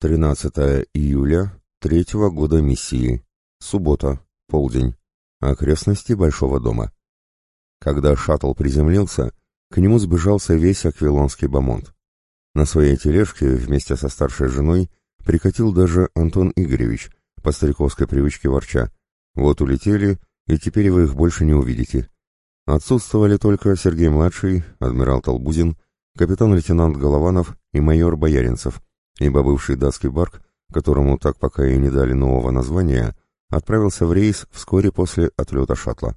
13 июля третьего года миссии. Суббота. Полдень. Окрестности Большого дома. Когда шаттл приземлился, к нему сбежался весь аквилонский бомонд. На своей тележке вместе со старшей женой прикатил даже Антон Игоревич, по стариковской привычке ворча. Вот улетели, и теперь вы их больше не увидите. Отсутствовали только Сергей-младший, адмирал Толбузин, капитан-лейтенант Голованов и майор Бояринцев — ибо бывший датский барк, которому так пока и не дали нового названия, отправился в рейс вскоре после отлета шаттла.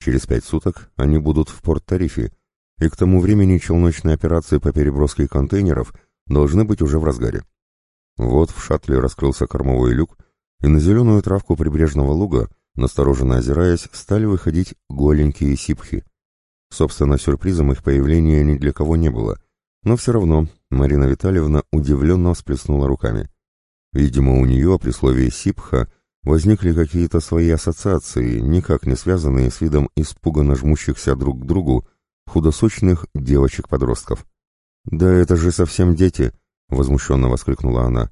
Через пять суток они будут в Порт-Тарифе, и к тому времени челночные операции по переброске контейнеров должны быть уже в разгаре. Вот в шаттле раскрылся кормовой люк, и на зеленую травку прибрежного луга, настороженно озираясь, стали выходить голенькие сипхи. Собственно, сюрпризом их появления ни для кого не было, но все равно Марина Витальевна удивленно всплеснула руками. Видимо, у нее при слове «сипха» возникли какие-то свои ассоциации, никак не связанные с видом испуганно жмущихся друг к другу худосочных девочек-подростков. «Да это же совсем дети!» — возмущенно воскликнула она.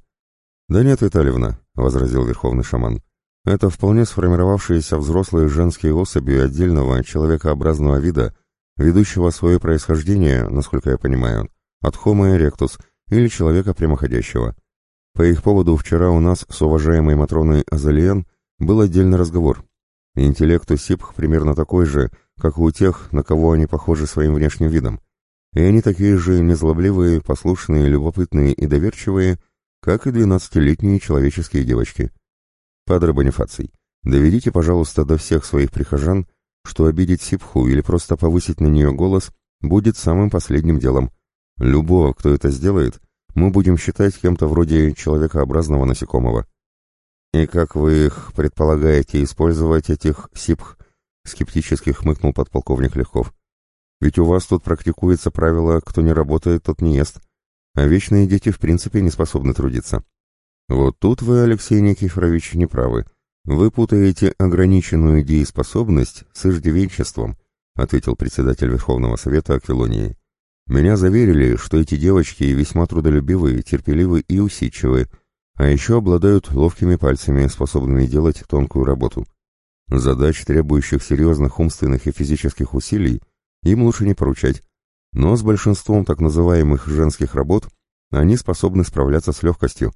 «Да нет, Витальевна», — возразил верховный шаман, — «это вполне сформировавшиеся взрослые женские особи отдельного человекообразного вида, ведущего свое происхождение, насколько я понимаю, от Homo erectus или человека прямоходящего. По их поводу вчера у нас с уважаемой Матроной Азалиен был отдельный разговор. Интеллект у сипх примерно такой же, как у тех, на кого они похожи своим внешним видом. И они такие же незлобливые, послушные, любопытные и доверчивые, как и двенадцатилетние человеческие девочки. Падре Бонифаций, доведите, пожалуйста, до всех своих прихожан, что обидеть сипху или просто повысить на нее голос будет самым последним делом, Любого, кто это сделает, мы будем считать кем-то вроде человекообразного насекомого. И как вы их предполагаете использовать, этих сипх? Скептически хмыкнул подполковник Легков. Ведь у вас тут практикуется правило «кто не работает, тот не ест», а вечные дети в принципе не способны трудиться. Вот тут вы, Алексей Никифорович, не правы. Вы путаете ограниченную дееспособность с иждивенчеством, ответил председатель Верховного Совета Аквилонии. Меня заверили, что эти девочки весьма трудолюбивые, терпеливы и усидчивы, а еще обладают ловкими пальцами, способными делать тонкую работу. Задач, требующих серьезных умственных и физических усилий, им лучше не поручать, но с большинством так называемых женских работ они способны справляться с легкостью.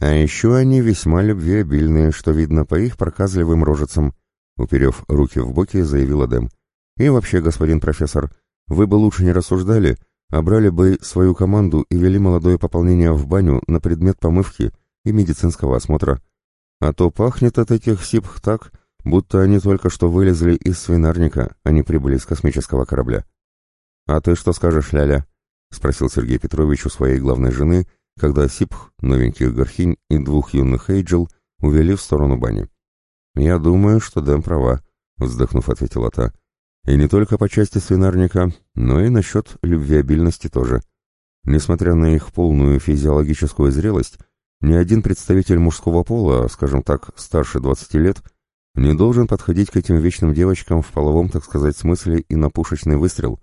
А еще они весьма любвеобильные, что видно по их проказливым рожицам, уперев руки в боки, заявила Дэм. И вообще, господин профессор, вы бы лучше не рассуждали, а брали бы свою команду и вели молодое пополнение в баню на предмет помывки и медицинского осмотра. А то пахнет от этих сипх так, будто они только что вылезли из свинарника, а не прибыли с космического корабля. «А ты что скажешь, Ляля?» — спросил Сергей Петрович у своей главной жены, когда сипх, новеньких горхинь и двух юных эйджел увели в сторону бани. «Я думаю, что Дэм права», — вздохнув, ответила та. И не только по части свинарника, но и насчет любвеобильности тоже. Несмотря на их полную физиологическую зрелость, ни один представитель мужского пола, скажем так, старше 20 лет, не должен подходить к этим вечным девочкам в половом, так сказать, смысле и на пушечный выстрел.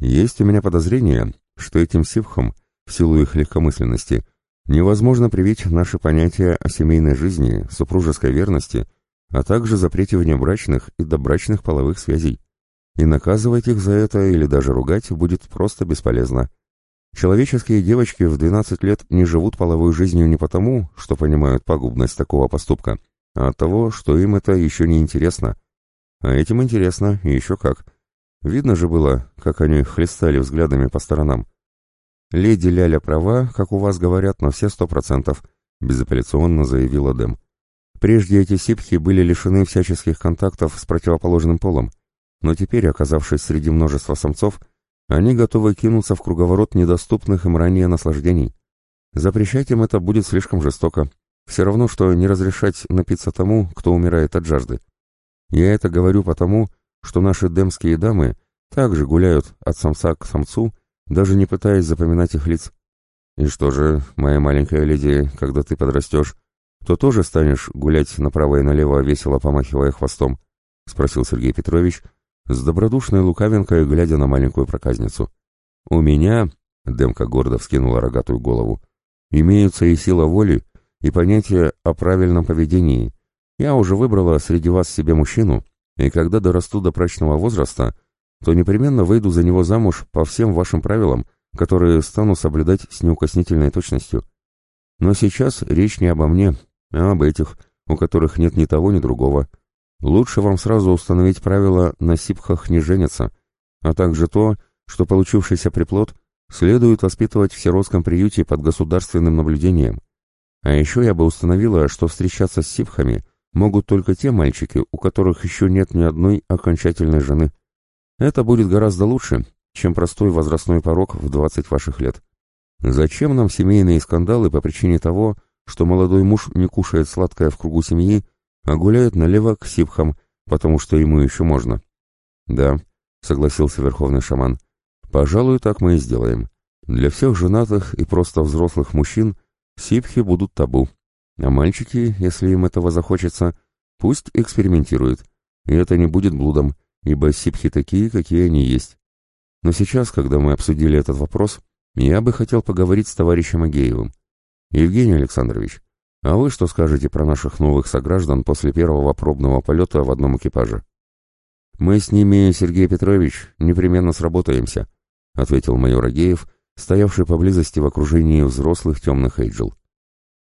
Есть у меня подозрение, что этим сивхам, в силу их легкомысленности, невозможно привить наши понятия о семейной жизни, супружеской верности, а также запрете внебрачных и добрачных половых связей и наказывать их за это или даже ругать будет просто бесполезно. Человеческие девочки в 12 лет не живут половой жизнью не потому, что понимают пагубность такого поступка, а от того, что им это еще не интересно. А этим интересно, еще как. Видно же было, как они хлестали взглядами по сторонам. «Леди Ляля права, как у вас говорят, на все сто процентов», — безапелляционно заявила Дэм. Прежде эти сипхи были лишены всяческих контактов с противоположным полом, но теперь, оказавшись среди множества самцов, они готовы кинуться в круговорот недоступных им ранее наслаждений. Запрещать им это будет слишком жестоко. Все равно, что не разрешать напиться тому, кто умирает от жажды. Я это говорю потому, что наши демские дамы также гуляют от самца к самцу, даже не пытаясь запоминать их лиц. И что же, моя маленькая леди, когда ты подрастешь, то тоже станешь гулять направо и налево, весело помахивая хвостом? — спросил Сергей Петрович, с добродушной лукавинкой, глядя на маленькую проказницу. «У меня...» — Демка гордо вскинула рогатую голову. Имеются и сила воли, и понятие о правильном поведении. Я уже выбрала среди вас себе мужчину, и когда дорасту до брачного возраста, то непременно выйду за него замуж по всем вашим правилам, которые стану соблюдать с неукоснительной точностью. Но сейчас речь не обо мне, а об этих, у которых нет ни того, ни другого. Лучше вам сразу установить правило «на сипхах не женятся», а также то, что получившийся приплод следует воспитывать в сиротском приюте под государственным наблюдением. А еще я бы установила, что встречаться с сипхами могут только те мальчики, у которых еще нет ни одной окончательной жены. Это будет гораздо лучше, чем простой возрастной порог в 20 ваших лет. Зачем нам семейные скандалы по причине того, что молодой муж не кушает сладкое в кругу семьи, а гуляет налево к сипхам, потому что ему еще можно? Да, согласился верховный шаман. Пожалуй, так мы и сделаем. Для всех женатых и просто взрослых мужчин сипхи будут табу. А мальчики, если им этого захочется, пусть экспериментируют. И это не будет блудом, ибо сипхи такие, какие они есть. Но сейчас, когда мы обсудили этот вопрос, я бы хотел поговорить с товарищем Агеевым. Евгений Александрович, а вы что скажете про наших новых сограждан после первого пробного полета в одном экипаже? Мы с ними, Сергей Петрович, непременно сработаемся, ответил майор Агеев, стоявший поблизости в окружении взрослых темных эйджел.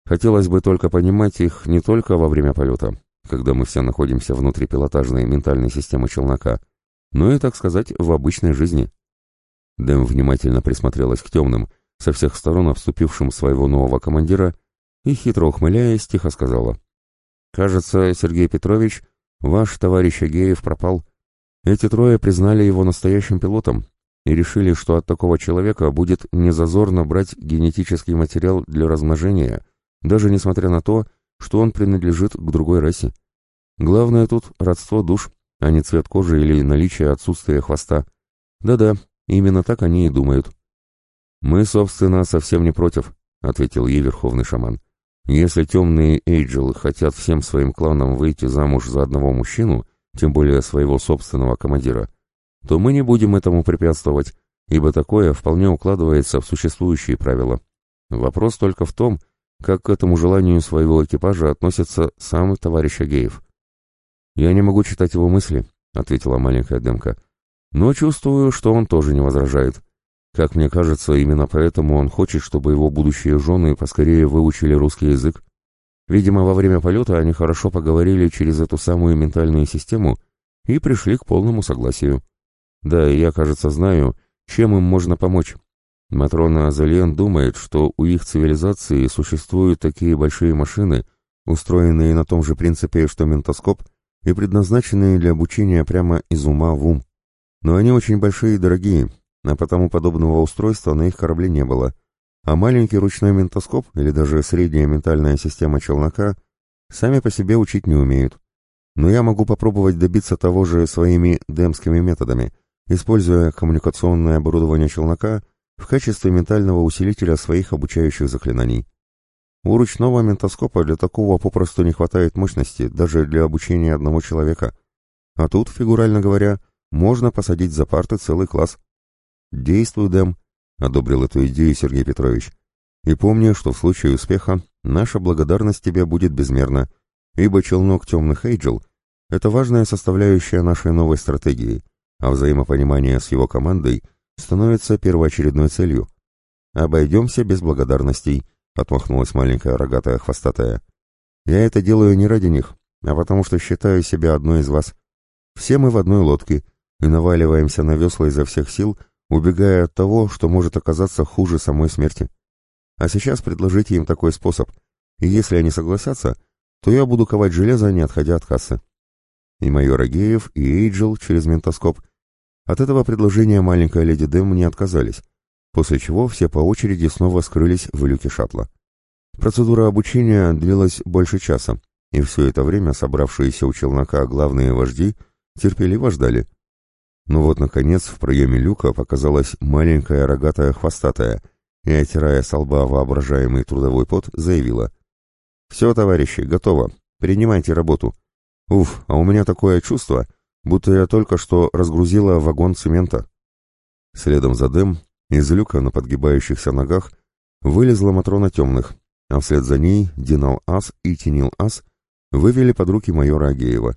Хотелось бы только понимать их не только во время полета, когда мы все находимся внутри пилотажной ментальной системы челнока, но и, так сказать, в обычной жизни. Дэм внимательно присмотрелась к темным, со всех сторон обступившим своего нового командира, и, хитро ухмыляясь, тихо сказала. «Кажется, Сергей Петрович, ваш товарищ Агеев пропал. Эти трое признали его настоящим пилотом и решили, что от такого человека будет незазорно брать генетический материал для размножения — даже несмотря на то, что он принадлежит к другой расе. Главное тут родство душ, а не цвет кожи или наличие отсутствия хвоста. Да-да, именно так они и думают. «Мы, собственно, совсем не против», — ответил ей верховный шаман. «Если темные эйджелы хотят всем своим кланам выйти замуж за одного мужчину, тем более своего собственного командира, то мы не будем этому препятствовать, ибо такое вполне укладывается в существующие правила. Вопрос только в том, как к этому желанию своего экипажа относится сам товарищ Агеев. «Я не могу читать его мысли», — ответила маленькая Демка, «но чувствую, что он тоже не возражает. Как мне кажется, именно поэтому он хочет, чтобы его будущие жены поскорее выучили русский язык. Видимо, во время полета они хорошо поговорили через эту самую ментальную систему и пришли к полному согласию. Да, я, кажется, знаю, чем им можно помочь». Матрона Азалиен думает, что у их цивилизации существуют такие большие машины, устроенные на том же принципе, что ментоскоп, и предназначенные для обучения прямо из ума в ум. Но они очень большие и дорогие, а потому подобного устройства на их корабле не было. А маленький ручной ментоскоп или даже средняя ментальная система челнока сами по себе учить не умеют. Но я могу попробовать добиться того же своими демскими методами, используя коммуникационное оборудование челнока – в качестве ментального усилителя своих обучающих заклинаний. У ручного ментоскопа для такого попросту не хватает мощности, даже для обучения одного человека. А тут, фигурально говоря, можно посадить за парты целый класс. «Действуй, Дэм», — одобрил эту идею Сергей Петрович. «И помни, что в случае успеха наша благодарность тебе будет безмерна, ибо челнок темных Эйджел — это важная составляющая нашей новой стратегии, а взаимопонимание с его командой — становится первоочередной целью. «Обойдемся без благодарностей», — отмахнулась маленькая рогатая хвостатая. «Я это делаю не ради них, а потому что считаю себя одной из вас. Все мы в одной лодке и наваливаемся на весла изо всех сил, убегая от того, что может оказаться хуже самой смерти. А сейчас предложите им такой способ, и если они согласятся, то я буду ковать железо, не отходя от кассы». И майор Агеев, и Эйджел через ментоскоп от этого предложения маленькая леди Дэм не отказались, после чего все по очереди снова скрылись в люке шаттла. Процедура обучения длилась больше часа, и все это время собравшиеся у челнока главные вожди терпеливо ждали. Но вот, наконец, в проеме люка показалась маленькая рогатая хвостатая и, отирая с лба воображаемый трудовой пот, заявила. «Все, товарищи, готово. Принимайте работу. Уф, а у меня такое чувство, будто я только что разгрузила вагон цемента. Следом за Дэм из люка на подгибающихся ногах вылезла Матрона Темных, а вслед за ней Динал Ас и Тенил Ас вывели под руки майора Агеева.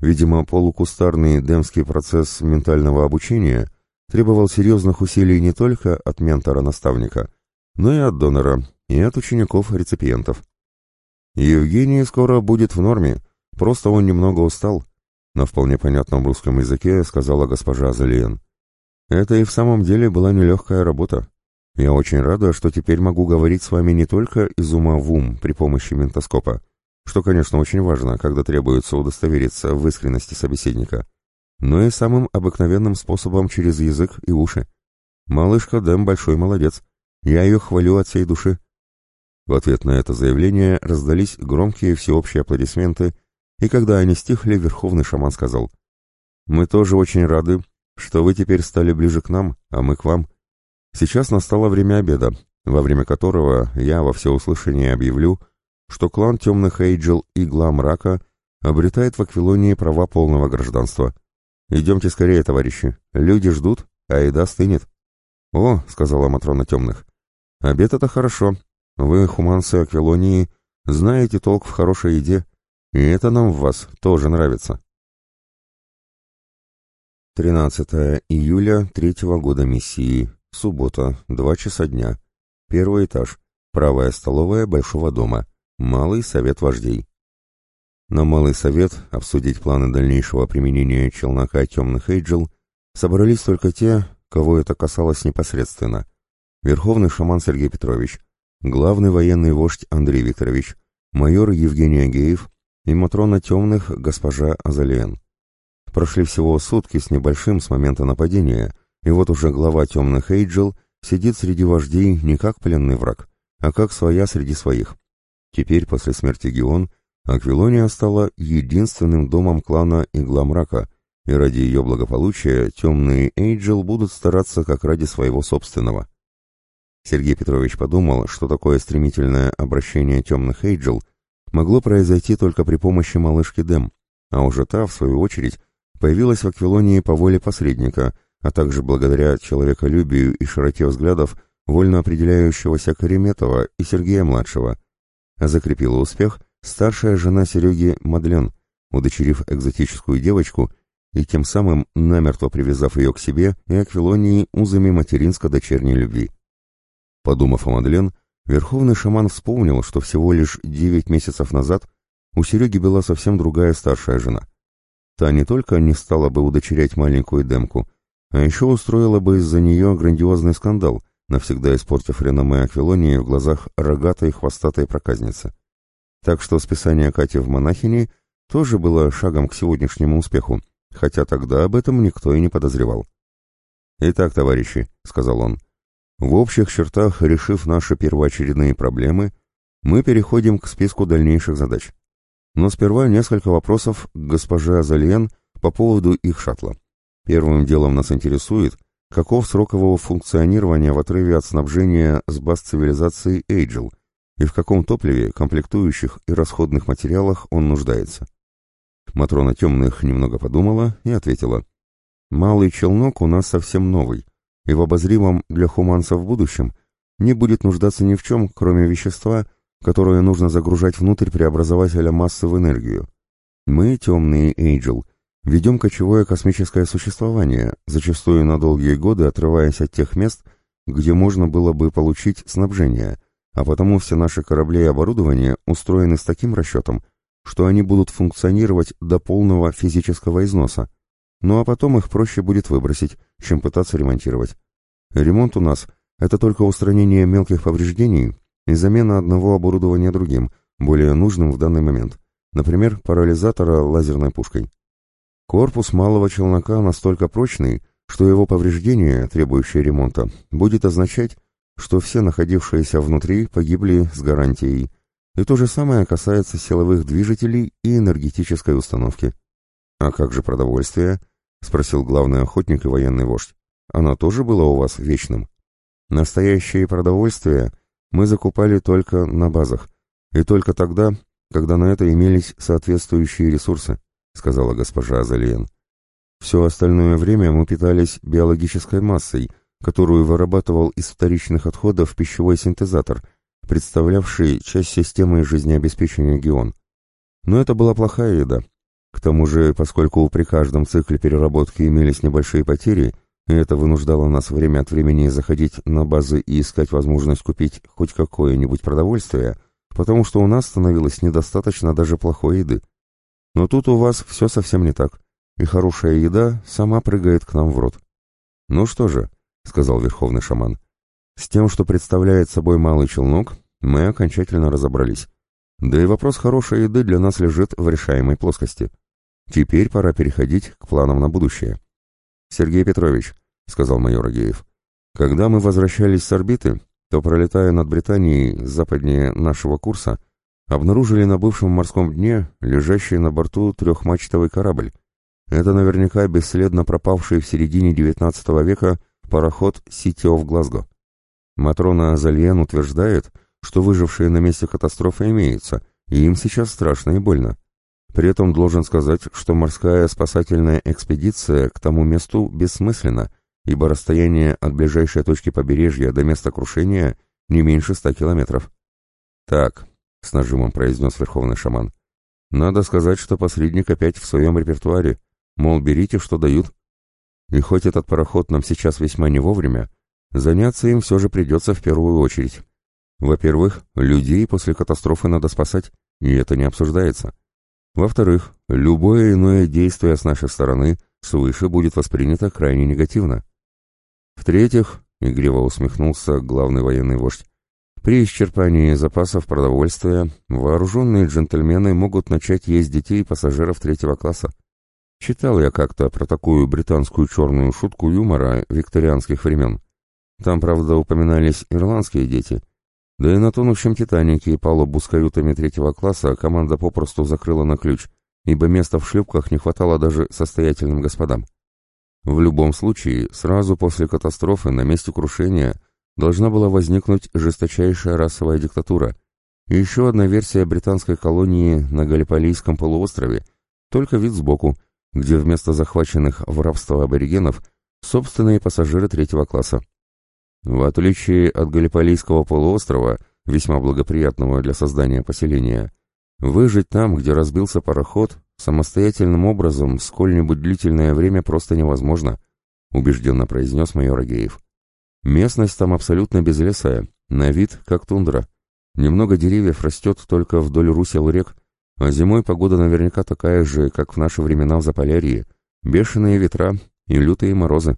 Видимо, полукустарный демский процесс ментального обучения требовал серьезных усилий не только от ментора-наставника, но и от донора, и от учеников-реципиентов. Евгений скоро будет в норме, просто он немного устал, на вполне понятном русском языке сказала госпожа Залиен. Это и в самом деле была нелегкая работа. Я очень рада, что теперь могу говорить с вами не только из ума в ум при помощи ментоскопа, что, конечно, очень важно, когда требуется удостовериться в искренности собеседника, но и самым обыкновенным способом через язык и уши. Малышка Дэм большой молодец. Я ее хвалю от всей души. В ответ на это заявление раздались громкие всеобщие аплодисменты, и когда они стихли, верховный шаман сказал, «Мы тоже очень рады, что вы теперь стали ближе к нам, а мы к вам. Сейчас настало время обеда, во время которого я во всеуслышание объявлю, что клан Темных Эйджел и Гла Мрака обретает в Аквилонии права полного гражданства. Идемте скорее, товарищи, люди ждут, а еда стынет. «О», — сказала Матрона Темных, — «обед — это хорошо. Вы, хуманцы Аквилонии, знаете толк в хорошей еде, и это нам в вас тоже нравится». 13 июля третьего года миссии. Суббота, 2 часа дня. Первый этаж. Правая столовая Большого дома. Малый совет вождей. На Малый совет обсудить планы дальнейшего применения челнока темных Эйджел собрались только те, кого это касалось непосредственно. Верховный шаман Сергей Петрович, главный военный вождь Андрей Викторович, майор Евгений Агеев и Матрона темных госпожа Азалиен. Прошли всего сутки с небольшим с момента нападения, и вот уже глава темных Эйджел сидит среди вождей не как пленный враг, а как своя среди своих. Теперь, после смерти Геон, Аквилония стала единственным домом клана Игла Мрака, и ради ее благополучия темные Эйджел будут стараться как ради своего собственного. Сергей Петрович подумал, что такое стремительное обращение темных Эйджел могло произойти только при помощи малышки Дэм, а уже та, в свою очередь, появилась в Аквилонии по воле посредника, а также благодаря человеколюбию и широте взглядов вольно определяющегося Кареметова и Сергея-младшего. Закрепила успех старшая жена Сереги Мадлен, удочерив экзотическую девочку и тем самым намертво привязав ее к себе и Аквилонии узами материнско-дочерней любви. Подумав о Мадлен, верховный шаман вспомнил, что всего лишь девять месяцев назад у Сереги была совсем другая старшая жена — Та не только не стала бы удочерять маленькую Демку, а еще устроила бы из-за нее грандиозный скандал, навсегда испортив реноме Аквилонии в глазах рогатой хвостатой проказницы. Так что списание Кати в монахини тоже было шагом к сегодняшнему успеху, хотя тогда об этом никто и не подозревал. «Итак, товарищи», — сказал он, — «в общих чертах, решив наши первоочередные проблемы, мы переходим к списку дальнейших задач. Но сперва несколько вопросов к госпоже Азальен по поводу их шаттла. Первым делом нас интересует, каков срок его функционирования в отрыве от снабжения с баз цивилизации Эйджел и в каком топливе, комплектующих и расходных материалах он нуждается. Матрона Темных немного подумала и ответила. «Малый челнок у нас совсем новый, и в обозримом для хуманцев в будущем не будет нуждаться ни в чем, кроме вещества, которое нужно загружать внутрь преобразователя массы в энергию. Мы, темные Эйджел, ведем кочевое космическое существование, зачастую на долгие годы отрываясь от тех мест, где можно было бы получить снабжение, а потому все наши корабли и оборудование устроены с таким расчетом, что они будут функционировать до полного физического износа, ну а потом их проще будет выбросить, чем пытаться ремонтировать. Ремонт у нас — это только устранение мелких повреждений и замена одного оборудования другим, более нужным в данный момент, например, парализатора лазерной пушкой. Корпус малого челнока настолько прочный, что его повреждение, требующее ремонта, будет означать, что все находившиеся внутри погибли с гарантией. И то же самое касается силовых движителей и энергетической установки. «А как же продовольствие?» — спросил главный охотник и военный вождь. «Оно тоже было у вас вечным?» «Настоящее продовольствие — мы закупали только на базах, и только тогда, когда на это имелись соответствующие ресурсы, сказала госпожа Азалиен. Все остальное время мы питались биологической массой, которую вырабатывал из вторичных отходов пищевой синтезатор, представлявший часть системы жизнеобеспечения Геон. Но это была плохая еда. К тому же, поскольку при каждом цикле переработки имелись небольшие потери, и это вынуждало нас время от времени заходить на базы и искать возможность купить хоть какое-нибудь продовольствие, потому что у нас становилось недостаточно даже плохой еды. Но тут у вас все совсем не так, и хорошая еда сама прыгает к нам в рот. «Ну что же», — сказал верховный шаман, — «с тем, что представляет собой малый челнок, мы окончательно разобрались. Да и вопрос хорошей еды для нас лежит в решаемой плоскости. Теперь пора переходить к планам на будущее». «Сергей Петрович», — сказал майор Агеев, — «когда мы возвращались с орбиты, то, пролетая над Британией западнее нашего курса, обнаружили на бывшем морском дне лежащий на борту трехмачтовый корабль. Это наверняка бесследно пропавший в середине XIX века пароход «Сити оф Глазго». Матрона Азальен утверждает, что выжившие на месте катастрофы имеются, и им сейчас страшно и больно. При этом должен сказать, что морская спасательная экспедиция к тому месту бессмысленна, ибо расстояние от ближайшей точки побережья до места крушения не меньше ста километров. «Так», — с нажимом произнес верховный шаман, — «надо сказать, что посредник опять в своем репертуаре, мол, берите, что дают. И хоть этот пароход нам сейчас весьма не вовремя, заняться им все же придется в первую очередь. Во-первых, людей после катастрофы надо спасать, и это не обсуждается. Во-вторых, любое иное действие с нашей стороны свыше будет воспринято крайне негативно. В-третьих, игриво усмехнулся главный военный вождь, при исчерпании запасов продовольствия вооруженные джентльмены могут начать есть детей пассажиров третьего класса. Читал я как-то про такую британскую черную шутку юмора викторианских времен. Там, правда, упоминались ирландские дети. Да и на тонущем «Титанике» палубу с каютами третьего класса команда попросту закрыла на ключ, ибо места в шлюпках не хватало даже состоятельным господам. В любом случае, сразу после катастрофы на месте крушения должна была возникнуть жесточайшая расовая диктатура. И еще одна версия британской колонии на Галиполийском полуострове, только вид сбоку, где вместо захваченных в рабство аборигенов собственные пассажиры третьего класса. В отличие от Галиполийского полуострова, весьма благоприятного для создания поселения, выжить там, где разбился пароход, Самостоятельным образом сколь-нибудь длительное время просто невозможно, убежденно произнес майор Агеев. Местность там абсолютно безлесая, на вид как тундра. Немного деревьев растет только вдоль русел рек, а зимой погода наверняка такая же, как в наши времена в Заполярье. Бешеные ветра и лютые морозы.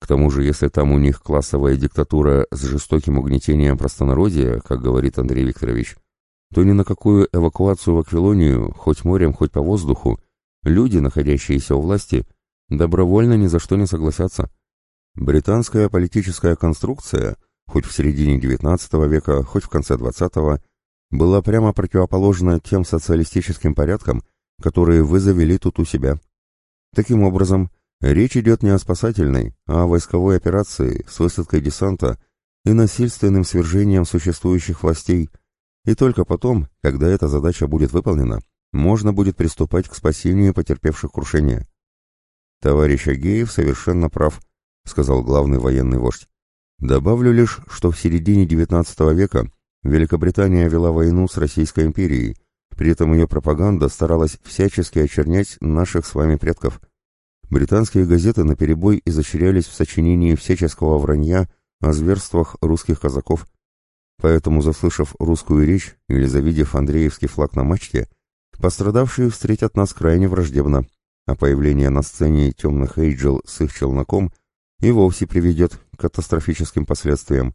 К тому же, если там у них классовая диктатура с жестоким угнетением простонародья, как говорит Андрей Викторович, то ни на какую эвакуацию в Аквилонию, хоть морем, хоть по воздуху, люди, находящиеся у власти, добровольно ни за что не согласятся. Британская политическая конструкция, хоть в середине XIX века, хоть в конце XX, была прямо противоположна тем социалистическим порядкам, которые вы завели тут у себя. Таким образом, речь идет не о спасательной, а о войсковой операции с высадкой десанта и насильственным свержением существующих властей – и только потом, когда эта задача будет выполнена, можно будет приступать к спасению потерпевших крушение. «Товарищ Агеев совершенно прав», — сказал главный военный вождь. «Добавлю лишь, что в середине XIX века Великобритания вела войну с Российской империей, при этом ее пропаганда старалась всячески очернять наших с вами предков. Британские газеты наперебой изощрялись в сочинении всяческого вранья о зверствах русских казаков, Поэтому, заслышав русскую речь или завидев Андреевский флаг на мачте, пострадавшие встретят нас крайне враждебно, а появление на сцене темных Эйджел с их челноком и вовсе приведет к катастрофическим последствиям.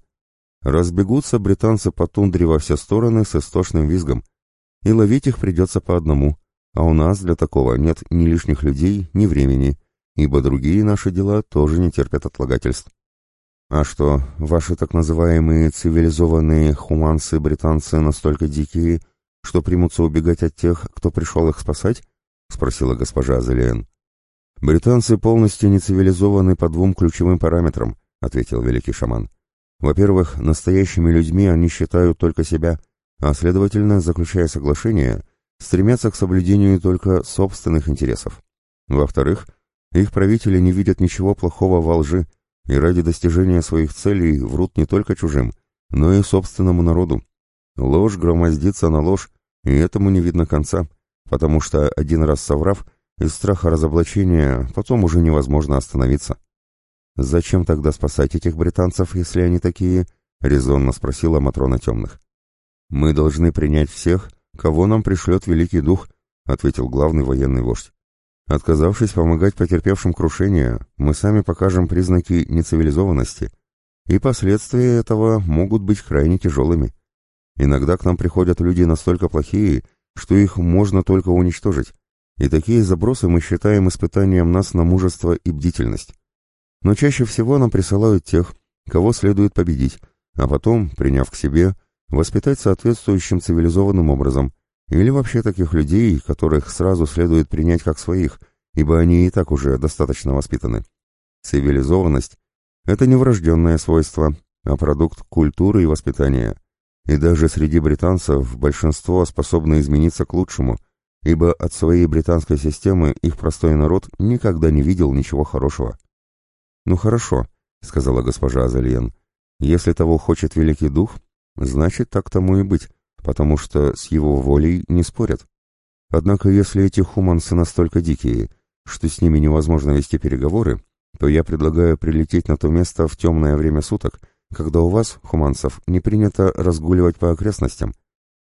Разбегутся британцы по тундре во все стороны с истошным визгом, и ловить их придется по одному, а у нас для такого нет ни лишних людей, ни времени, ибо другие наши дела тоже не терпят отлагательств. «А что, ваши так называемые цивилизованные хуманцы-британцы настолько дикие, что примутся убегать от тех, кто пришел их спасать?» — спросила госпожа Азелиен. «Британцы полностью не цивилизованы по двум ключевым параметрам», — ответил великий шаман. «Во-первых, настоящими людьми они считают только себя, а, следовательно, заключая соглашение, стремятся к соблюдению только собственных интересов. Во-вторых, их правители не видят ничего плохого во лжи, и ради достижения своих целей врут не только чужим, но и собственному народу. Ложь громоздится на ложь, и этому не видно конца, потому что один раз соврав, из страха разоблачения потом уже невозможно остановиться. «Зачем тогда спасать этих британцев, если они такие?» — резонно спросила Матрона Темных. «Мы должны принять всех, кого нам пришлет Великий Дух», — ответил главный военный вождь. «Отказавшись помогать потерпевшим крушение, мы сами покажем признаки нецивилизованности, и последствия этого могут быть крайне тяжелыми. Иногда к нам приходят люди настолько плохие, что их можно только уничтожить, и такие забросы мы считаем испытанием нас на мужество и бдительность. Но чаще всего нам присылают тех, кого следует победить, а потом, приняв к себе, воспитать соответствующим цивилизованным образом, или вообще таких людей, которых сразу следует принять как своих, ибо они и так уже достаточно воспитаны. Цивилизованность – это не врожденное свойство, а продукт культуры и воспитания. И даже среди британцев большинство способно измениться к лучшему, ибо от своей британской системы их простой народ никогда не видел ничего хорошего. «Ну хорошо», — сказала госпожа Азальен, — «если того хочет Великий Дух, значит, так тому и быть, потому что с его волей не спорят. Однако если эти хуманцы настолько дикие, что с ними невозможно вести переговоры, то я предлагаю прилететь на то место в темное время суток, когда у вас, хуманцев, не принято разгуливать по окрестностям,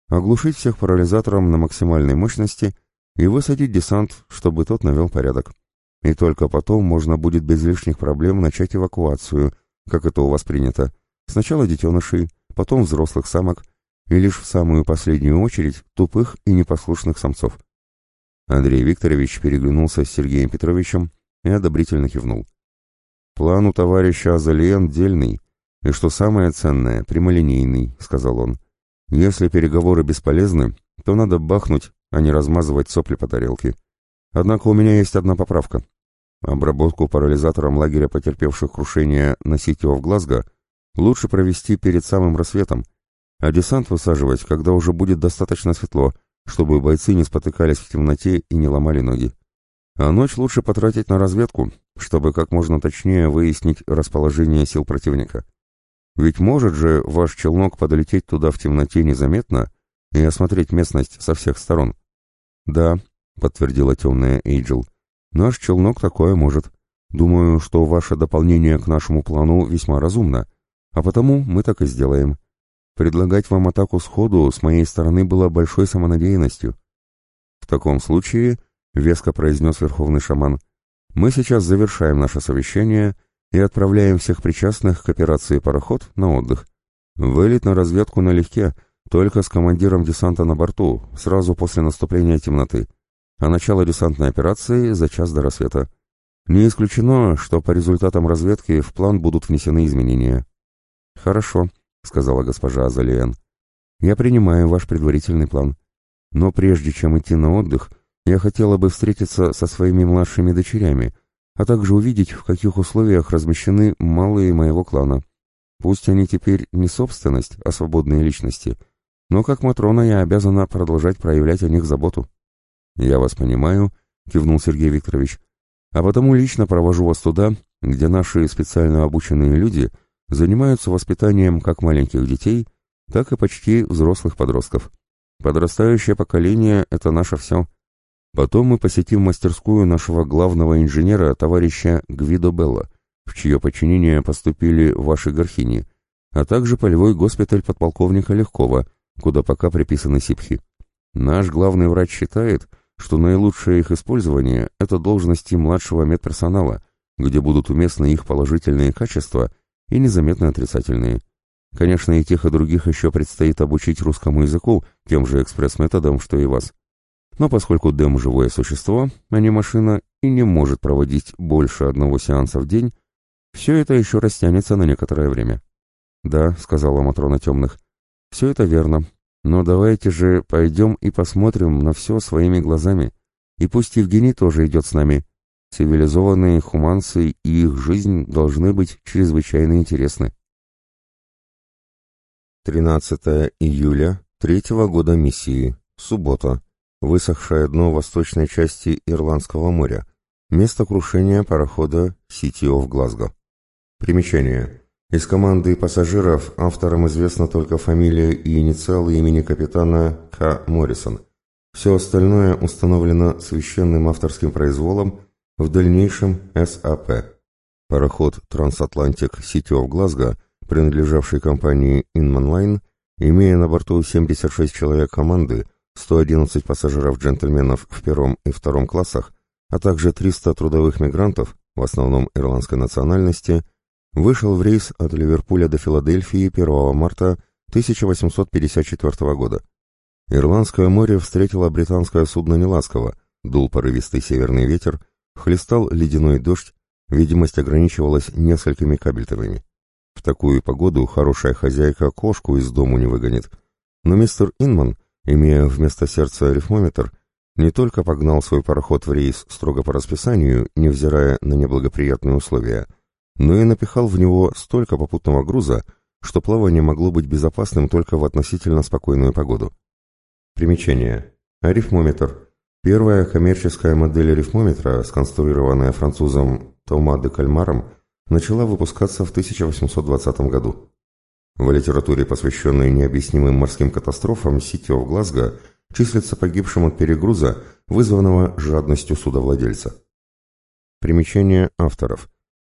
оглушить всех парализатором на максимальной мощности и высадить десант, чтобы тот навел порядок. И только потом можно будет без лишних проблем начать эвакуацию, как это у вас принято. Сначала детенышей, потом взрослых самок, и лишь в самую последнюю очередь тупых и непослушных самцов. Андрей Викторович переглянулся с Сергеем Петровичем и одобрительно кивнул. План у товарища Азалиен дельный, и, что самое ценное, прямолинейный, сказал он. Если переговоры бесполезны, то надо бахнуть, а не размазывать сопли по тарелке. Однако у меня есть одна поправка. Обработку парализатором лагеря потерпевших крушение на его в Глазго лучше провести перед самым рассветом, а десант высаживать, когда уже будет достаточно светло, чтобы бойцы не спотыкались в темноте и не ломали ноги. А ночь лучше потратить на разведку, чтобы как можно точнее выяснить расположение сил противника. Ведь может же ваш челнок подлететь туда в темноте незаметно и осмотреть местность со всех сторон. Да, подтвердила темная Эйджел. Наш челнок такое может. Думаю, что ваше дополнение к нашему плану весьма разумно, а потому мы так и сделаем. Предлагать вам атаку сходу с моей стороны было большой самонадеянностью. В таком случае, веско произнес верховный шаман, мы сейчас завершаем наше совещание и отправляем всех причастных к операции «Пароход» на отдых. Вылет на разведку налегке, только с командиром десанта на борту, сразу после наступления темноты а начало десантной операции за час до рассвета. Не исключено, что по результатам разведки в план будут внесены изменения. «Хорошо», — сказала госпожа Азалиен. «Я принимаю ваш предварительный план. Но прежде чем идти на отдых, я хотела бы встретиться со своими младшими дочерями, а также увидеть, в каких условиях размещены малые моего клана. Пусть они теперь не собственность, а свободные личности, но как Матрона я обязана продолжать проявлять о них заботу». «Я вас понимаю», — кивнул Сергей Викторович, «а потому лично провожу вас туда, где наши специально обученные люди занимаются воспитанием как маленьких детей, так и почти взрослых подростков. Подрастающее поколение — это наше все. Потом мы посетим мастерскую нашего главного инженера, товарища Гвидо Белла, в чье подчинение поступили ваши горхини, а также полевой госпиталь подполковника Легкова, куда пока приписаны сипхи. Наш главный врач считает, что наилучшее их использование – это должности младшего медперсонала, где будут уместны их положительные качества и незаметно отрицательные. Конечно, и тех, и других еще предстоит обучить русскому языку тем же экспресс-методом, что и вас. Но поскольку Дэм – живое существо, а не машина, и не может проводить больше одного сеанса в день, все это еще растянется на некоторое время. «Да», — сказала Матрона Темных, — «все это верно, но давайте же пойдем и посмотрим на все своими глазами. И пусть Евгений тоже идет с нами. Цивилизованные хуманцы и их жизнь должны быть чрезвычайно интересны. 13 июля третьего года миссии. Суббота. Высохшее дно восточной части Ирландского моря. Место крушения парохода City of Glasgow. Примечание. Из команды и пассажиров авторам известна только фамилия и инициалы имени капитана К. Моррисон. Все остальное установлено священным авторским произволом в дальнейшем САП. Пароход «Трансатлантик Сити of Глазго», принадлежавший компании Line, имея на борту 76 человек команды, 111 пассажиров-джентльменов в первом и втором классах, а также 300 трудовых мигрантов, в основном ирландской национальности, вышел в рейс от Ливерпуля до Филадельфии 1 марта 1854 года. Ирландское море встретило британское судно неласково, дул порывистый северный ветер, хлестал ледяной дождь, видимость ограничивалась несколькими кабельтовыми. В такую погоду хорошая хозяйка кошку из дому не выгонит. Но мистер Инман, имея вместо сердца арифмометр, не только погнал свой пароход в рейс строго по расписанию, невзирая на неблагоприятные условия, но и напихал в него столько попутного груза, что плавание могло быть безопасным только в относительно спокойную погоду. Примечание. Арифмометр. Первая коммерческая модель арифмометра, сконструированная французом Тома де Кальмаром, начала выпускаться в 1820 году. В литературе, посвященной необъяснимым морским катастрофам, Сити в Глазго числится погибшим от перегруза, вызванного жадностью судовладельца. Примечание авторов.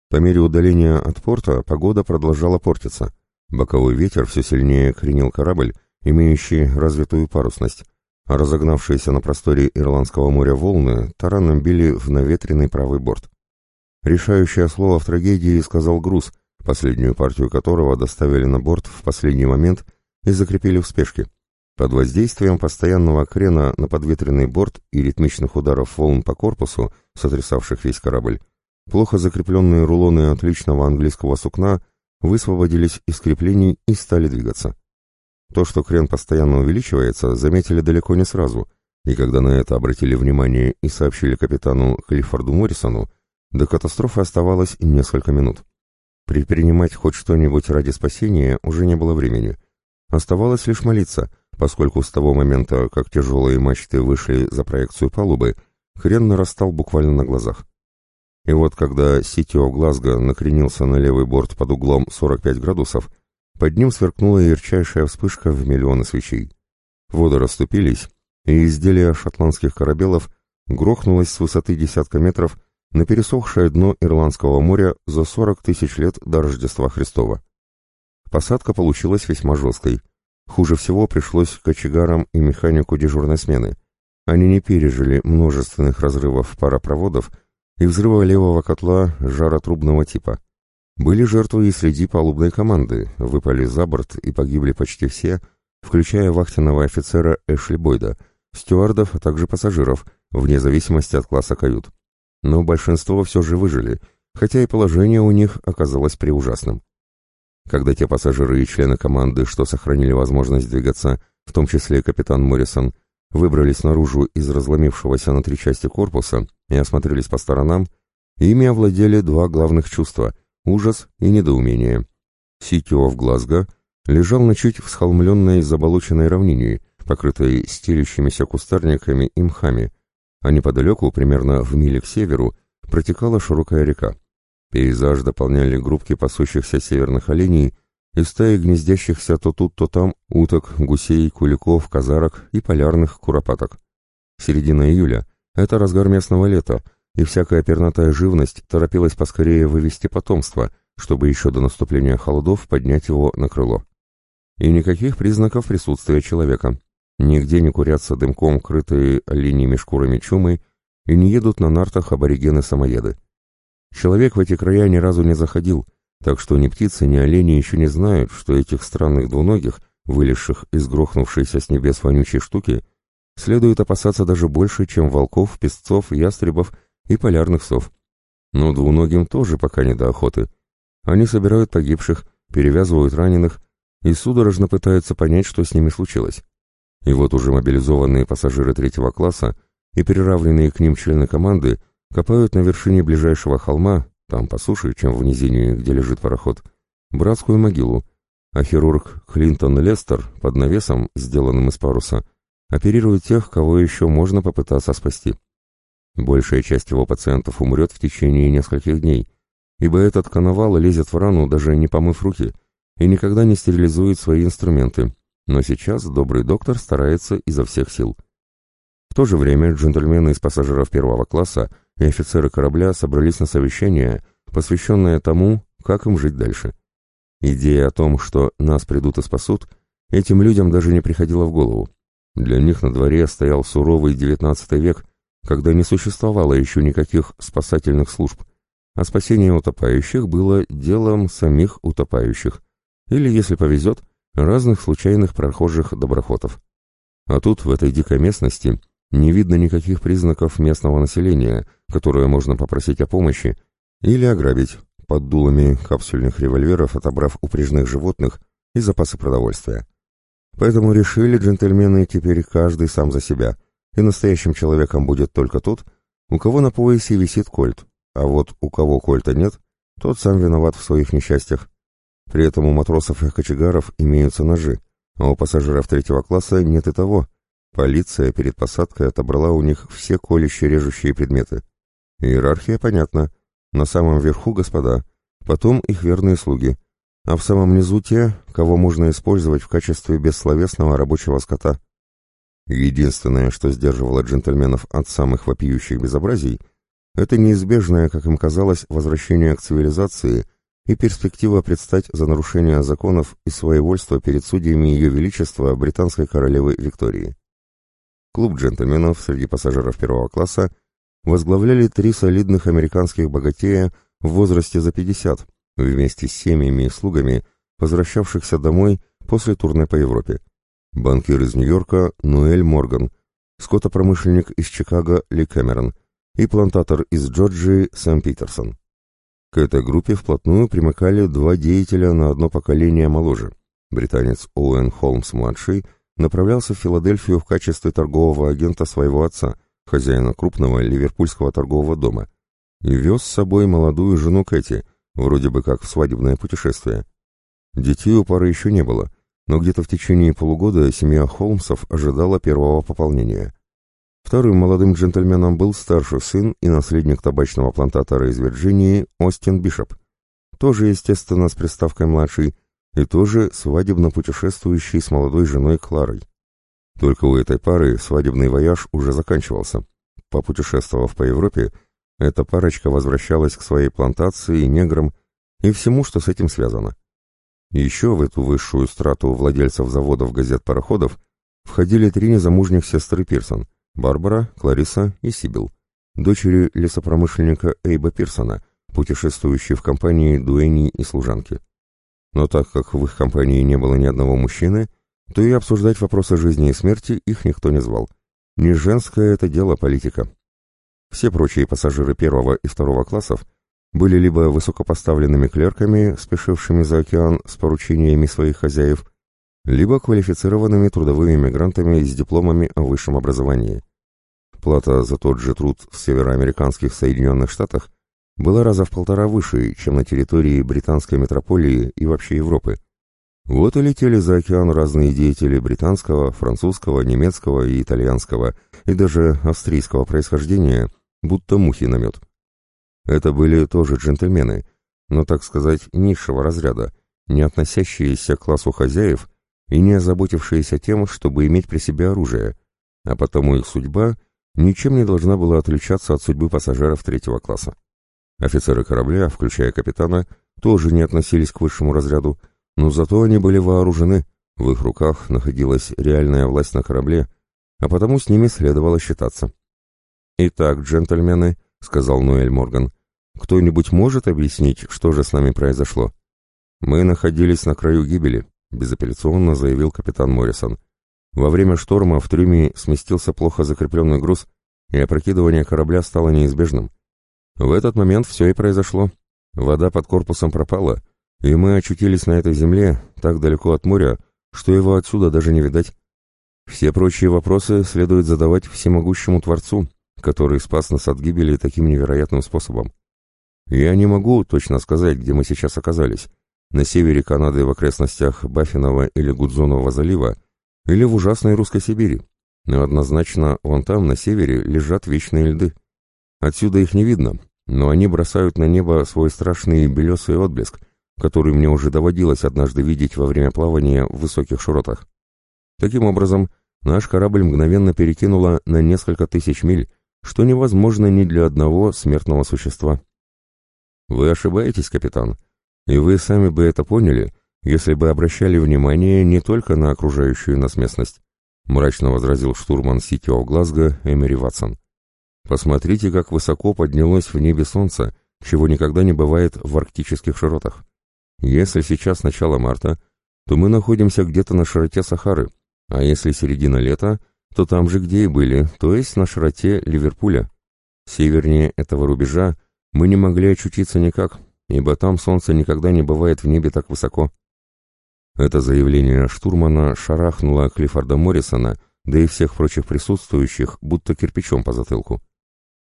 По мере удаления от порта погода продолжала портиться. Боковой ветер все сильнее кренил корабль, имеющий развитую парусность, а разогнавшиеся на просторе Ирландского моря волны тараном били в наветренный правый борт. Решающее слово в трагедии сказал груз, последнюю партию которого доставили на борт в последний момент и закрепили в спешке. Под воздействием постоянного крена на подветренный борт и ритмичных ударов волн по корпусу, сотрясавших весь корабль, Плохо закрепленные рулоны отличного английского сукна высвободились из креплений и стали двигаться. То, что крен постоянно увеличивается, заметили далеко не сразу, и когда на это обратили внимание и сообщили капитану Клиффорду Моррисону, до катастрофы оставалось несколько минут. Предпринимать хоть что-нибудь ради спасения уже не было времени. Оставалось лишь молиться, поскольку с того момента, как тяжелые мачты вышли за проекцию палубы, хрен нарастал буквально на глазах. И вот когда Ситио Глазго накренился на левый борт под углом 45 градусов, под ним сверкнула ярчайшая вспышка в миллионы свечей. Воды расступились, и изделие шотландских корабелов грохнулось с высоты десятка метров на пересохшее дно Ирландского моря за 40 тысяч лет до Рождества Христова. Посадка получилась весьма жесткой. Хуже всего пришлось кочегарам и механику дежурной смены. Они не пережили множественных разрывов паропроводов, и взрыва левого котла жаротрубного типа. Были жертвы и среди палубной команды, выпали за борт и погибли почти все, включая вахтенного офицера Эшли Бойда, стюардов, а также пассажиров, вне зависимости от класса кают. Но большинство все же выжили, хотя и положение у них оказалось преужасным. Когда те пассажиры и члены команды, что сохранили возможность двигаться, в том числе капитан Моррисон, выбрались наружу из разломившегося на три части корпуса и осмотрелись по сторонам, ими овладели два главных чувства — ужас и недоумение. Ситио в Глазго лежал на чуть всхолмленной заболоченной равнине, покрытой стелющимися кустарниками и мхами, а неподалеку, примерно в миле к северу, протекала широкая река. Пейзаж дополняли группки пасущихся северных оленей и стаи гнездящихся то тут, то там уток, гусей, куликов, казарок и полярных куропаток. Середина июля — это разгар местного лета, и всякая пернатая живность торопилась поскорее вывести потомство, чтобы еще до наступления холодов поднять его на крыло. И никаких признаков присутствия человека. Нигде не курятся дымком крытые оленями шкурами чумы и не едут на нартах аборигены-самоеды. Человек в эти края ни разу не заходил — так что ни птицы, ни олени еще не знают, что этих странных двуногих, вылезших из грохнувшейся с небес вонючей штуки, следует опасаться даже больше, чем волков, песцов, ястребов и полярных сов. Но двуногим тоже пока не до охоты. Они собирают погибших, перевязывают раненых и судорожно пытаются понять, что с ними случилось. И вот уже мобилизованные пассажиры третьего класса и приравненные к ним члены команды копают на вершине ближайшего холма там по суше, чем в низине, где лежит пароход, братскую могилу, а хирург Клинтон Лестер под навесом, сделанным из паруса, оперирует тех, кого еще можно попытаться спасти. Большая часть его пациентов умрет в течение нескольких дней, ибо этот коновал лезет в рану, даже не помыв руки, и никогда не стерилизует свои инструменты, но сейчас добрый доктор старается изо всех сил. В то же время джентльмены из пассажиров первого класса и офицеры корабля собрались на совещание, посвященное тому, как им жить дальше. Идея о том, что нас придут и спасут, этим людям даже не приходила в голову. Для них на дворе стоял суровый XIX век, когда не существовало еще никаких спасательных служб, а спасение утопающих было делом самих утопающих, или, если повезет, разных случайных прохожих доброхотов. А тут, в этой дикой местности, не видно никаких признаков местного населения, которое можно попросить о помощи или ограбить, под дулами капсульных револьверов отобрав упряжных животных и запасы продовольствия. Поэтому решили джентльмены теперь каждый сам за себя, и настоящим человеком будет только тот, у кого на поясе висит кольт, а вот у кого кольта нет, тот сам виноват в своих несчастьях. При этом у матросов и кочегаров имеются ножи, а у пассажиров третьего класса нет и того. Полиция перед посадкой отобрала у них все колющие-режущие предметы. Иерархия понятна. На самом верху господа, потом их верные слуги, а в самом низу те, кого можно использовать в качестве бессловесного рабочего скота. Единственное, что сдерживало джентльменов от самых вопиющих безобразий, это неизбежное, как им казалось, возвращение к цивилизации и перспектива предстать за нарушение законов и своевольство перед судьями Ее Величества британской королевы Виктории. Клуб джентльменов среди пассажиров первого класса возглавляли три солидных американских богатея в возрасте за 50, вместе с семьями и слугами, возвращавшихся домой после турне по Европе. Банкир из Нью-Йорка Ноэль Морган, скотопромышленник из Чикаго Ли Кэмерон и плантатор из Джорджии Сэм Питерсон. К этой группе вплотную примыкали два деятеля на одно поколение моложе. Британец Оуэн Холмс-младший направлялся в Филадельфию в качестве торгового агента своего отца – хозяина крупного ливерпульского торгового дома, и вез с собой молодую жену Кэти, вроде бы как в свадебное путешествие. Детей у пары еще не было, но где-то в течение полугода семья Холмсов ожидала первого пополнения. Вторым молодым джентльменом был старший сын и наследник табачного плантатора из Вирджинии Остин Бишоп, тоже, естественно, с приставкой «младший», и тоже свадебно путешествующий с молодой женой Кларой. Только у этой пары свадебный вояж уже заканчивался. Попутешествовав по Европе, эта парочка возвращалась к своей плантации, неграм и всему, что с этим связано. Еще в эту высшую страту владельцев заводов газет-пароходов входили три незамужних сестры Пирсон – Барбара, Клариса и Сибил, дочери лесопромышленника Эйба Пирсона, путешествующие в компании Дуэни и служанки. Но так как в их компании не было ни одного мужчины – то и обсуждать вопросы жизни и смерти их никто не звал. Не женское это дело политика. Все прочие пассажиры первого и второго классов были либо высокопоставленными клерками, спешившими за океан с поручениями своих хозяев, либо квалифицированными трудовыми мигрантами с дипломами о высшем образовании. Плата за тот же труд в североамериканских Соединенных Штатах была раза в полтора выше, чем на территории британской метрополии и вообще Европы. Вот и летели за океан разные деятели британского, французского, немецкого и итальянского, и даже австрийского происхождения, будто мухи на мед. Это были тоже джентльмены, но, так сказать, низшего разряда, не относящиеся к классу хозяев и не озаботившиеся тем, чтобы иметь при себе оружие, а потому их судьба ничем не должна была отличаться от судьбы пассажиров третьего класса. Офицеры корабля, включая капитана, тоже не относились к высшему разряду, но зато они были вооружены, в их руках находилась реальная власть на корабле, а потому с ними следовало считаться. «Итак, джентльмены», — сказал Ноэль Морган, — «кто-нибудь может объяснить, что же с нами произошло?» «Мы находились на краю гибели», — безапелляционно заявил капитан Моррисон. «Во время шторма в трюме сместился плохо закрепленный груз, и опрокидывание корабля стало неизбежным. В этот момент все и произошло. Вода под корпусом пропала, и мы очутились на этой земле, так далеко от моря, что его отсюда даже не видать. Все прочие вопросы следует задавать всемогущему Творцу, который спас нас от гибели таким невероятным способом. Я не могу точно сказать, где мы сейчас оказались, на севере Канады в окрестностях Баффинова или Гудзонова залива, или в ужасной русской Сибири, но однозначно вон там, на севере, лежат вечные льды. Отсюда их не видно, но они бросают на небо свой страшный белесый отблеск, который мне уже доводилось однажды видеть во время плавания в высоких широтах. Таким образом, наш корабль мгновенно перекинуло на несколько тысяч миль, что невозможно ни для одного смертного существа. Вы ошибаетесь, капитан, и вы сами бы это поняли, если бы обращали внимание не только на окружающую нас местность, мрачно возразил штурман Сити о Глазго Эмери Ватсон. Посмотрите, как высоко поднялось в небе солнце, чего никогда не бывает в арктических широтах. Если сейчас начало марта, то мы находимся где-то на широте Сахары, а если середина лета, то там же, где и были, то есть на широте Ливерпуля. Севернее этого рубежа мы не могли очутиться никак, ибо там солнце никогда не бывает в небе так высоко. Это заявление штурмана шарахнуло Клиффорда Моррисона, да и всех прочих присутствующих, будто кирпичом по затылку.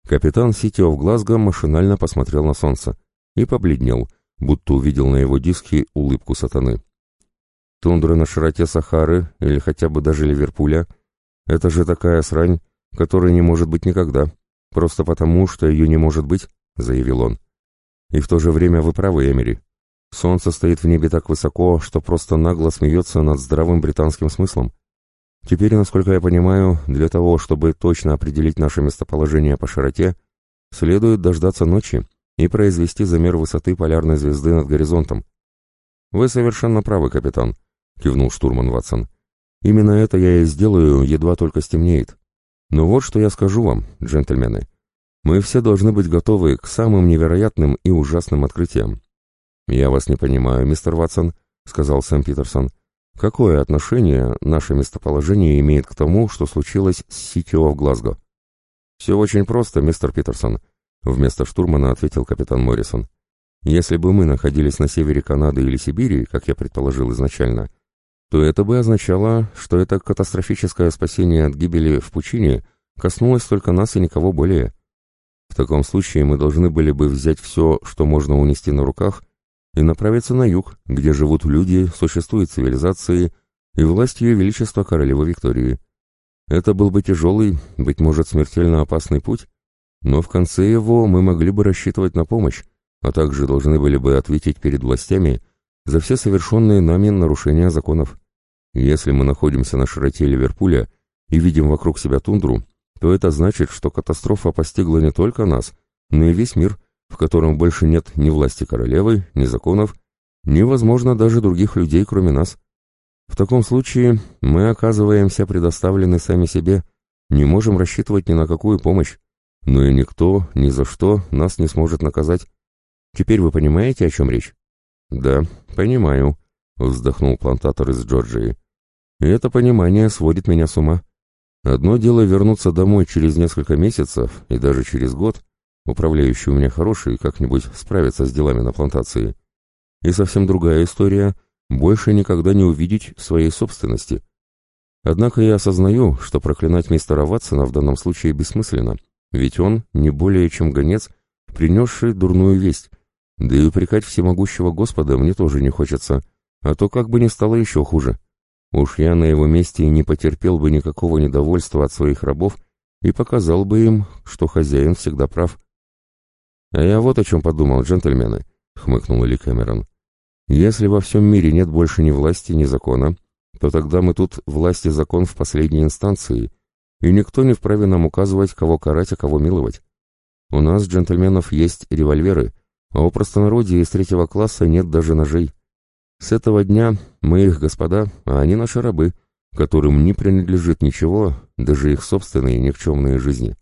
Капитан Сити в Глазго машинально посмотрел на солнце и побледнел, будто увидел на его диске улыбку сатаны. Тундра на широте Сахары или хотя бы даже Ливерпуля — это же такая срань, которой не может быть никогда, просто потому, что ее не может быть, — заявил он. И в то же время вы правы, Эмери. Солнце стоит в небе так высоко, что просто нагло смеется над здравым британским смыслом. Теперь, насколько я понимаю, для того, чтобы точно определить наше местоположение по широте, следует дождаться ночи и произвести замер высоты полярной звезды над горизонтом. Вы совершенно правы, капитан, кивнул штурман Ватсон. Именно это я и сделаю, едва только стемнеет. Но вот что я скажу вам, джентльмены. Мы все должны быть готовы к самым невероятным и ужасным открытиям. «Я вас не понимаю, мистер Ватсон», — сказал Сэм Питерсон. «Какое отношение наше местоположение имеет к тому, что случилось с Ситио в Глазго?» «Все очень просто, мистер Питерсон», — вместо штурмана ответил капитан Моррисон. «Если бы мы находились на севере Канады или Сибири, как я предположил изначально, то это бы означало, что это катастрофическое спасение от гибели в пучине коснулось только нас и никого более. В таком случае мы должны были бы взять все, что можно унести на руках, и направиться на юг, где живут люди, существуют цивилизации и власть ее величества королевы Виктории. Это был бы тяжелый, быть может, смертельно опасный путь, но в конце его мы могли бы рассчитывать на помощь, а также должны были бы ответить перед властями за все совершенные нами нарушения законов. Если мы находимся на широте Ливерпуля и видим вокруг себя тундру, то это значит, что катастрофа постигла не только нас, но и весь мир – в котором больше нет ни власти королевы, ни законов, ни, возможно, даже других людей, кроме нас. В таком случае мы оказываемся предоставлены сами себе, не можем рассчитывать ни на какую помощь, но и никто ни за что нас не сможет наказать. Теперь вы понимаете, о чем речь? Да, понимаю, вздохнул плантатор из Джорджии. И это понимание сводит меня с ума. Одно дело вернуться домой через несколько месяцев и даже через год, Управляющий у меня хороший, как-нибудь справится с делами на плантации. И совсем другая история — больше никогда не увидеть своей собственности. Однако я осознаю, что проклинать мистера Ватсона в данном случае бессмысленно, ведь он не более чем гонец, принесший дурную весть. Да и упрекать всемогущего Господа мне тоже не хочется, а то как бы не стало еще хуже. Уж я на его месте не потерпел бы никакого недовольства от своих рабов и показал бы им, что хозяин всегда прав. «А я вот о чем подумал, джентльмены», — хмыкнул Ли Кэмерон. «Если во всем мире нет больше ни власти, ни закона, то тогда мы тут власть и закон в последней инстанции, и никто не вправе нам указывать, кого карать, а кого миловать. У нас, джентльменов, есть револьверы, а у простонародья из третьего класса нет даже ножей. С этого дня мы их господа, а они наши рабы, которым не принадлежит ничего, даже их собственные никчемные жизни».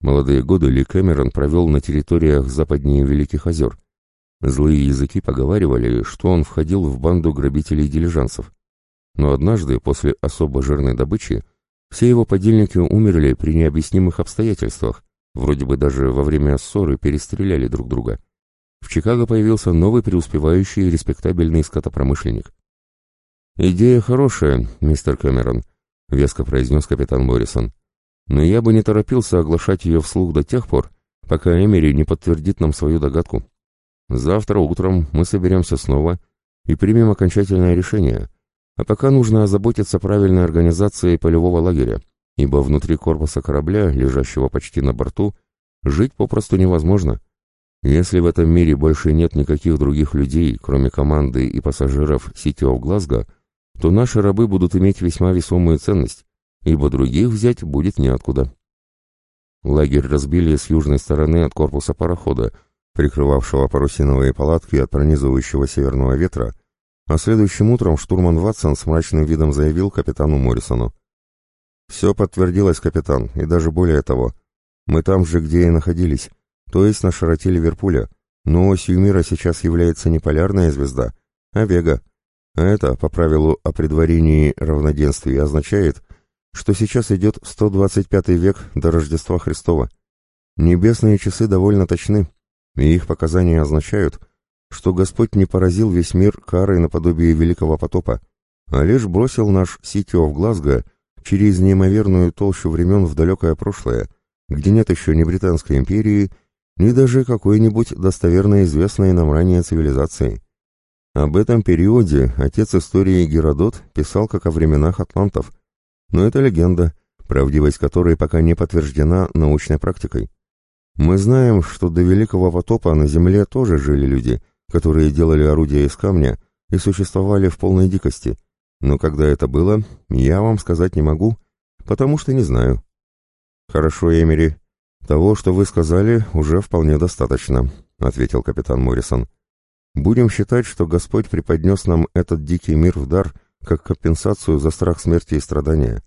Молодые годы Ли Кэмерон провел на территориях западнее Великих озер. Злые языки поговаривали, что он входил в банду грабителей дилижансов. Но однажды, после особо жирной добычи, все его подельники умерли при необъяснимых обстоятельствах, вроде бы даже во время ссоры перестреляли друг друга. В Чикаго появился новый преуспевающий и респектабельный скотопромышленник. «Идея хорошая, мистер Кэмерон», — веско произнес капитан Моррисон но я бы не торопился оглашать ее вслух до тех пор, пока Эмери не подтвердит нам свою догадку. Завтра утром мы соберемся снова и примем окончательное решение, а пока нужно озаботиться правильной организацией полевого лагеря, ибо внутри корпуса корабля, лежащего почти на борту, жить попросту невозможно. Если в этом мире больше нет никаких других людей, кроме команды и пассажиров of Glasgow, то наши рабы будут иметь весьма весомую ценность, ибо других взять будет неоткуда. Лагерь разбили с южной стороны от корпуса парохода, прикрывавшего парусиновые палатки от пронизывающего северного ветра, а следующим утром штурман Ватсон с мрачным видом заявил капитану Моррисону. «Все подтвердилось, капитан, и даже более того. Мы там же, где и находились, то есть на широте Ливерпуля, но осью мира сейчас является не полярная звезда, а Вега. А это, по правилу о предварении равноденствия, означает, что сейчас идет 125 век до Рождества Христова. Небесные часы довольно точны, и их показания означают, что Господь не поразил весь мир карой наподобие Великого потопа, а лишь бросил наш Ситио в Глазго через неимоверную толщу времен в далекое прошлое, где нет еще ни Британской империи, ни даже какой-нибудь достоверно известной нам ранее цивилизации. Об этом периоде отец истории Геродот писал как о временах атлантов, но это легенда, правдивость которой пока не подтверждена научной практикой. Мы знаем, что до Великого потопа на Земле тоже жили люди, которые делали орудия из камня и существовали в полной дикости, но когда это было, я вам сказать не могу, потому что не знаю. Хорошо, Эмери, того, что вы сказали, уже вполне достаточно, ответил капитан Моррисон. Будем считать, что Господь преподнес нам этот дикий мир в дар, как компенсацию за страх смерти и страдания.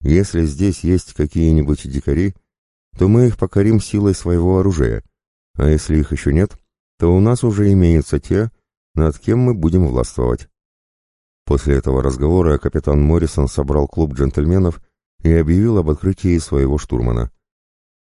Если здесь есть какие-нибудь дикари, то мы их покорим силой своего оружия, а если их еще нет, то у нас уже имеются те, над кем мы будем властвовать. После этого разговора капитан Моррисон собрал клуб джентльменов и объявил об открытии своего штурмана.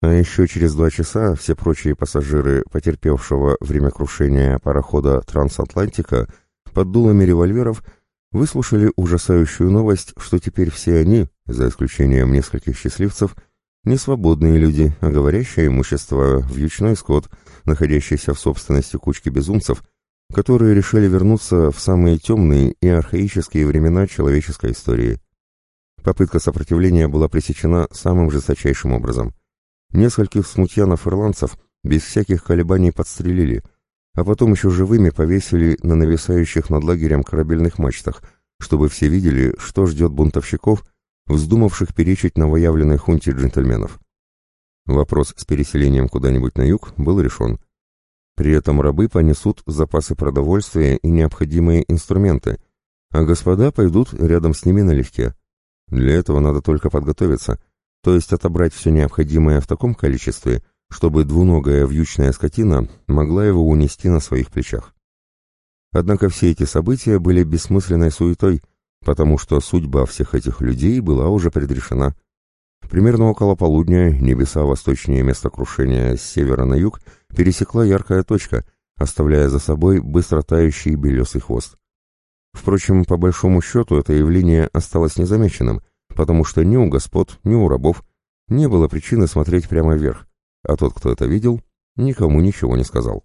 А еще через два часа все прочие пассажиры, потерпевшего время крушения парохода «Трансатлантика», под дулами револьверов выслушали ужасающую новость, что теперь все они, за исключением нескольких счастливцев, не свободные люди, а говорящее имущество, вьючной скот, находящийся в собственности кучки безумцев, которые решили вернуться в самые темные и архаические времена человеческой истории. Попытка сопротивления была пресечена самым жесточайшим образом. Нескольких смутьянов-ирландцев без всяких колебаний подстрелили, а потом еще живыми повесили на нависающих над лагерем корабельных мачтах, чтобы все видели, что ждет бунтовщиков, вздумавших перечить новоявленной хунте джентльменов. Вопрос с переселением куда-нибудь на юг был решен. При этом рабы понесут запасы продовольствия и необходимые инструменты, а господа пойдут рядом с ними налегке. Для этого надо только подготовиться, то есть отобрать все необходимое в таком количестве, чтобы двуногая вьючная скотина могла его унести на своих плечах. Однако все эти события были бессмысленной суетой, потому что судьба всех этих людей была уже предрешена. Примерно около полудня небеса восточнее места крушения с севера на юг пересекла яркая точка, оставляя за собой быстро тающий белесый хвост. Впрочем, по большому счету это явление осталось незамеченным, потому что ни у господ, ни у рабов не было причины смотреть прямо вверх, а тот, кто это видел, никому ничего не сказал.